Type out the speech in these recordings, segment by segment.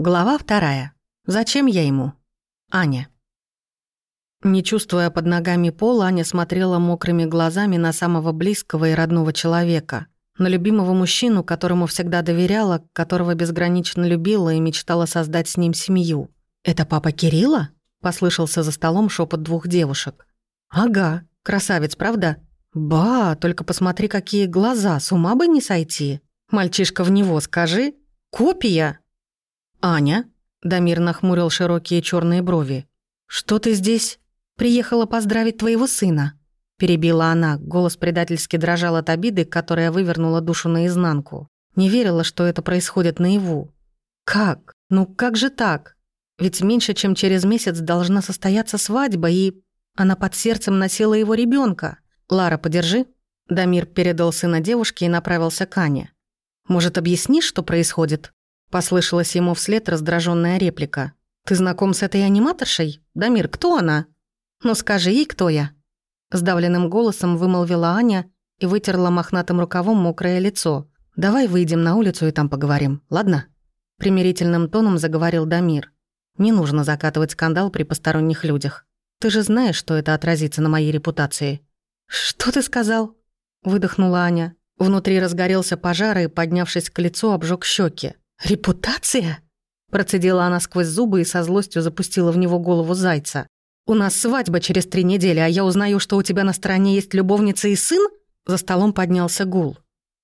Глава вторая. Зачем я ему? Аня. Не чувствуя под ногами пола, Аня смотрела мокрыми глазами на самого близкого и родного человека, на любимого мужчину, которому всегда доверяла, которого безгранично любила и мечтала создать с ним семью. «Это папа Кирилла?» – послышался за столом шепот двух девушек. «Ага, красавец, правда?» «Ба, только посмотри, какие глаза, с ума бы не сойти!» «Мальчишка в него, скажи!» «Копия!» «Аня?» – Дамир нахмурил широкие черные брови. «Что ты здесь?» «Приехала поздравить твоего сына», – перебила она. Голос предательски дрожал от обиды, которая вывернула душу наизнанку. Не верила, что это происходит наяву. «Как? Ну как же так? Ведь меньше, чем через месяц должна состояться свадьба, и...» Она под сердцем носила его ребенка. «Лара, подержи». Дамир передал сына девушке и направился к Ане. «Может, объяснишь, что происходит?» Послышалась ему вслед раздраженная реплика. «Ты знаком с этой аниматоршей? Дамир, кто она?» «Ну скажи ей, кто я». Сдавленным голосом вымолвила Аня и вытерла мохнатым рукавом мокрое лицо. «Давай выйдем на улицу и там поговорим, ладно?» Примирительным тоном заговорил Дамир. «Не нужно закатывать скандал при посторонних людях. Ты же знаешь, что это отразится на моей репутации». «Что ты сказал?» – выдохнула Аня. Внутри разгорелся пожар и, поднявшись к лицу, обжег щеки. «Репутация?» Процедила она сквозь зубы и со злостью запустила в него голову зайца. «У нас свадьба через три недели, а я узнаю, что у тебя на стороне есть любовница и сын?» За столом поднялся гул.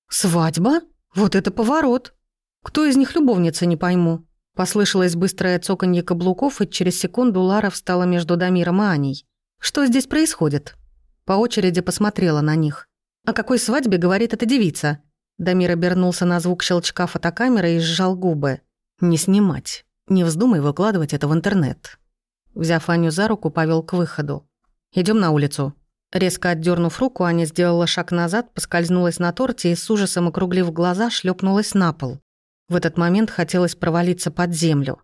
«Свадьба? Вот это поворот! Кто из них любовница, не пойму». Послышалось быстрое цоканье каблуков, и через секунду Лара встала между Дамиром и Аней. «Что здесь происходит?» По очереди посмотрела на них. «О какой свадьбе говорит эта девица? Дамир обернулся на звук щелчка фотокамеры и сжал губы. «Не снимать. Не вздумай выкладывать это в интернет». Взяв Аню за руку, повел к выходу. Идем на улицу». Резко отдернув руку, Аня сделала шаг назад, поскользнулась на торте и с ужасом округлив глаза, шлепнулась на пол. В этот момент хотелось провалиться под землю.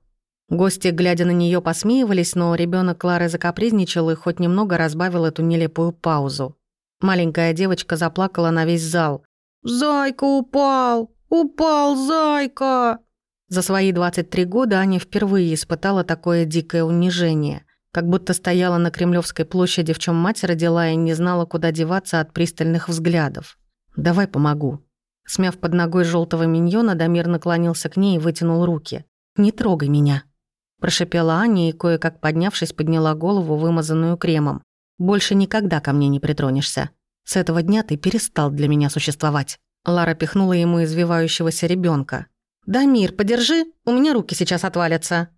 Гости, глядя на нее, посмеивались, но ребенок Клары закапризничал и хоть немного разбавил эту нелепую паузу. Маленькая девочка заплакала на весь зал. «Зайка упал! Упал, зайка!» За свои 23 года Аня впервые испытала такое дикое унижение, как будто стояла на Кремлевской площади, в чем мать родила и не знала, куда деваться от пристальных взглядов. «Давай помогу». Смяв под ногой желтого миньона, Дамир наклонился к ней и вытянул руки. «Не трогай меня», – прошипела Аня и, кое-как поднявшись, подняла голову, вымазанную кремом. «Больше никогда ко мне не притронешься». С этого дня ты перестал для меня существовать». Лара пихнула ему извивающегося ребенка. «Да, мир, подержи, у меня руки сейчас отвалятся».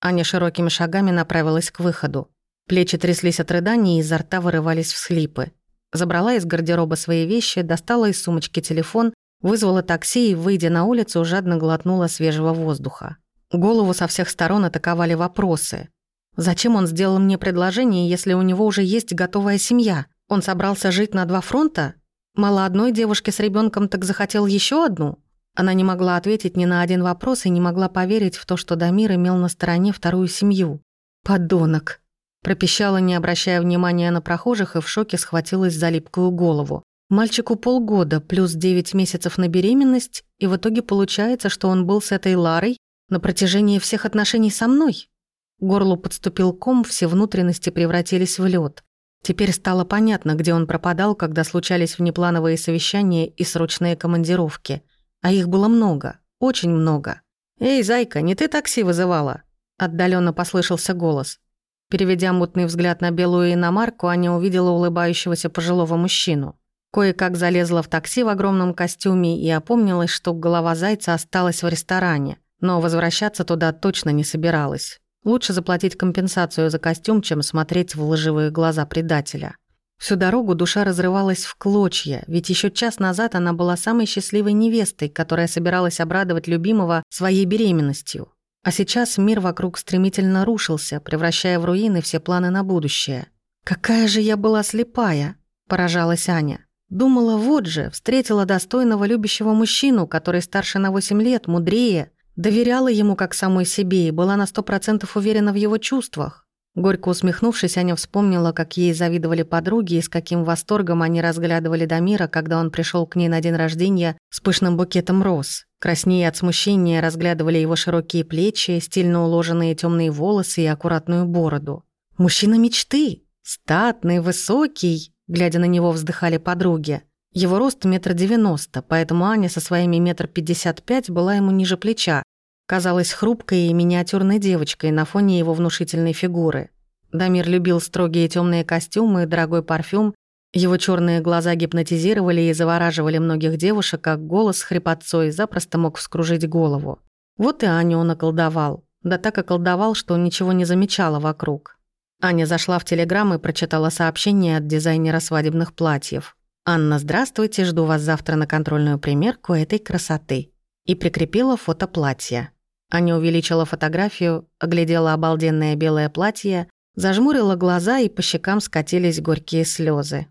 Аня широкими шагами направилась к выходу. Плечи тряслись от рыданий, и изо рта вырывались всхлипы. Забрала из гардероба свои вещи, достала из сумочки телефон, вызвала такси и, выйдя на улицу, жадно глотнула свежего воздуха. Голову со всех сторон атаковали вопросы. «Зачем он сделал мне предложение, если у него уже есть готовая семья?» Он собрался жить на два фронта? Мало одной девушки с ребенком, так захотел еще одну? Она не могла ответить ни на один вопрос и не могла поверить в то, что Дамир имел на стороне вторую семью. «Подонок!» Пропищала, не обращая внимания на прохожих, и в шоке схватилась за липкую голову. Мальчику полгода, плюс девять месяцев на беременность, и в итоге получается, что он был с этой Ларой на протяжении всех отношений со мной. Горлу подступил ком, все внутренности превратились в лед. Теперь стало понятно, где он пропадал, когда случались внеплановые совещания и срочные командировки. А их было много, очень много. «Эй, зайка, не ты такси вызывала?» Отдаленно послышался голос. Переведя мутный взгляд на белую иномарку, Аня увидела улыбающегося пожилого мужчину. Кое-как залезла в такси в огромном костюме и опомнилась, что голова зайца осталась в ресторане, но возвращаться туда точно не собиралась. Лучше заплатить компенсацию за костюм, чем смотреть в лживые глаза предателя. Всю дорогу душа разрывалась в клочья, ведь еще час назад она была самой счастливой невестой, которая собиралась обрадовать любимого своей беременностью. А сейчас мир вокруг стремительно рушился, превращая в руины все планы на будущее. «Какая же я была слепая!» – поражалась Аня. Думала, вот же, встретила достойного любящего мужчину, который старше на 8 лет, мудрее – Доверяла ему как самой себе и была на сто процентов уверена в его чувствах. Горько усмехнувшись, Аня вспомнила, как ей завидовали подруги и с каким восторгом они разглядывали Дамира, когда он пришел к ней на день рождения с пышным букетом роз. Краснее от смущения разглядывали его широкие плечи, стильно уложенные темные волосы и аккуратную бороду. «Мужчина мечты! Статный, высокий!» Глядя на него, вздыхали подруги. Его рост метр девяносто, поэтому Аня со своими метр пятьдесят пять была ему ниже плеча, казалась хрупкой и миниатюрной девочкой на фоне его внушительной фигуры. Дамир любил строгие темные костюмы, дорогой парфюм, его черные глаза гипнотизировали и завораживали многих девушек, как голос с хрипотцой запросто мог вскружить голову. Вот и Аню он околдовал. Да так околдовал, что ничего не замечала вокруг. Аня зашла в Телеграм и прочитала сообщение от дизайнера свадебных платьев. «Анна, здравствуйте, жду вас завтра на контрольную примерку этой красоты». И прикрепила фото платья. Аня увеличила фотографию, оглядела обалденное белое платье, зажмурила глаза и по щекам скатились горькие слезы.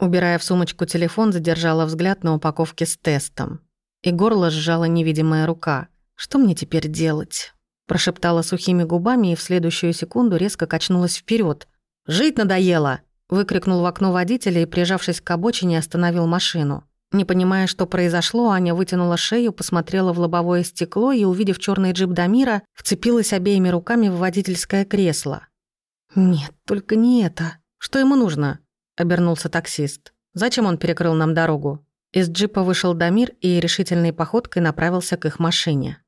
Убирая в сумочку телефон, задержала взгляд на упаковке с тестом. И горло сжала невидимая рука. «Что мне теперь делать?» Прошептала сухими губами и в следующую секунду резко качнулась вперед. «Жить надоело!» Выкрикнул в окно водителя и, прижавшись к обочине, остановил машину. Не понимая, что произошло, Аня вытянула шею, посмотрела в лобовое стекло и, увидев черный джип Дамира, вцепилась обеими руками в водительское кресло. «Нет, только не это. Что ему нужно?» – обернулся таксист. «Зачем он перекрыл нам дорогу?» Из джипа вышел Дамир и решительной походкой направился к их машине.